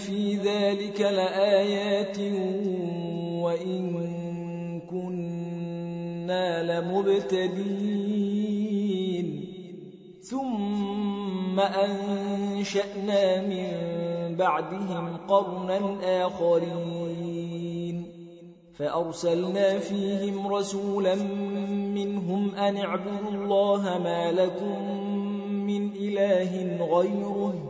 في ذلك لآيات وإن كنا لمبتدين ثم أنشأنا من بعدهم قرنا آخرين فأرسلنا فيهم رسولا منهم أن اعبدوا الله ما لكم من إله غيره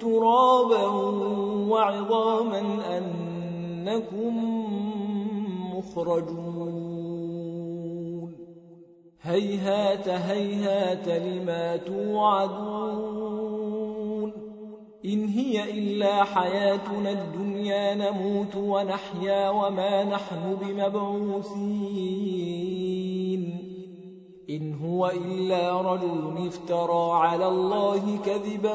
ترابا وعظاما أنكم مخرجون. هيهات هيهات لما توعدون. إن هي إلا حياتنا الدنيا نموت ونحيا وما نحن بمبعوثين. إن هو إلا رجل افترى على الله كذبا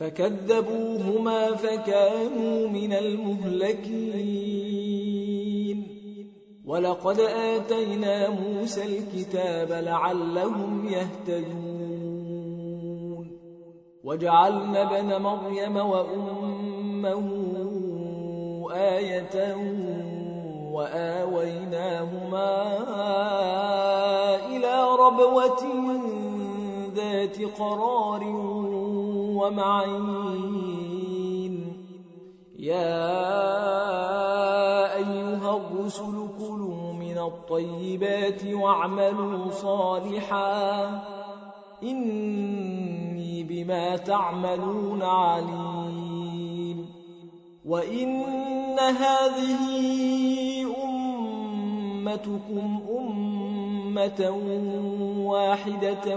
فكذبوهما فكانوا من المهلكين. ولقد آتينا موسى الكتاب لعلهم يهتدون. وجعلنا بن مريم وأمه آية وآويناهما إلى ربوة ذات قرار ومعين. يا أيها الرسل كلوا من الطيبات واعملوا صالحا. إني بما تعملون عليم. وإن هذه أمتكم أمة واحدة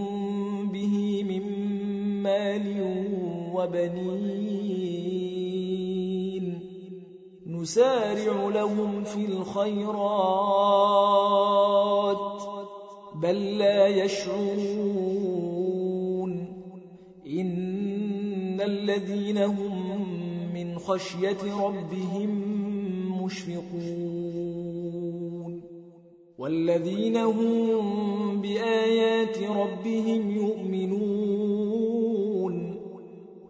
مال وبنين. نسارع لهم في الخيرات بل لا يشعرون. إن الذين هم من خشية ربهم مشفقون. والذين هم بآيات ربهم يؤمنون.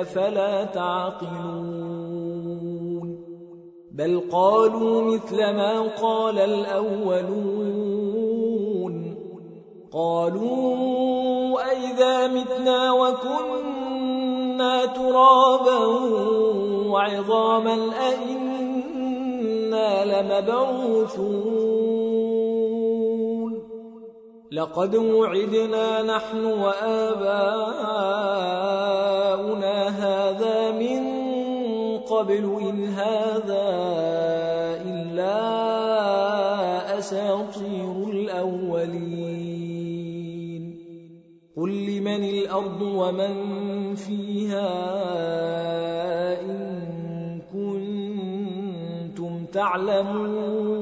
أفلا تعقلون بل قالوا مثل ما قال الأولون قالوا أئذا متنا وكنا ترابا وعظاما أئنا لمبعوثون لقد وعدنا نحن وآباؤنا هذا من قبل إن هذا إلا أساطير الأولين. قل لمن الأرض ومن فيها إن كنتم تعلمون.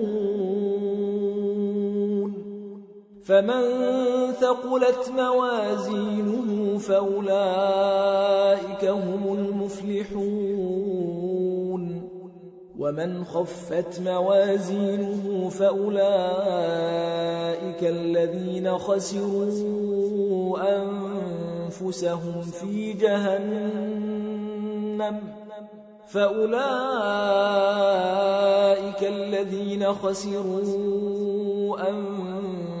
فمن ثقلت موازينه فأولئك هم المفلحون ومن خفت موازينه فأولئك الذين خسروا أنفسهم في جهنم فأولئك الذين خسروا أنفسهم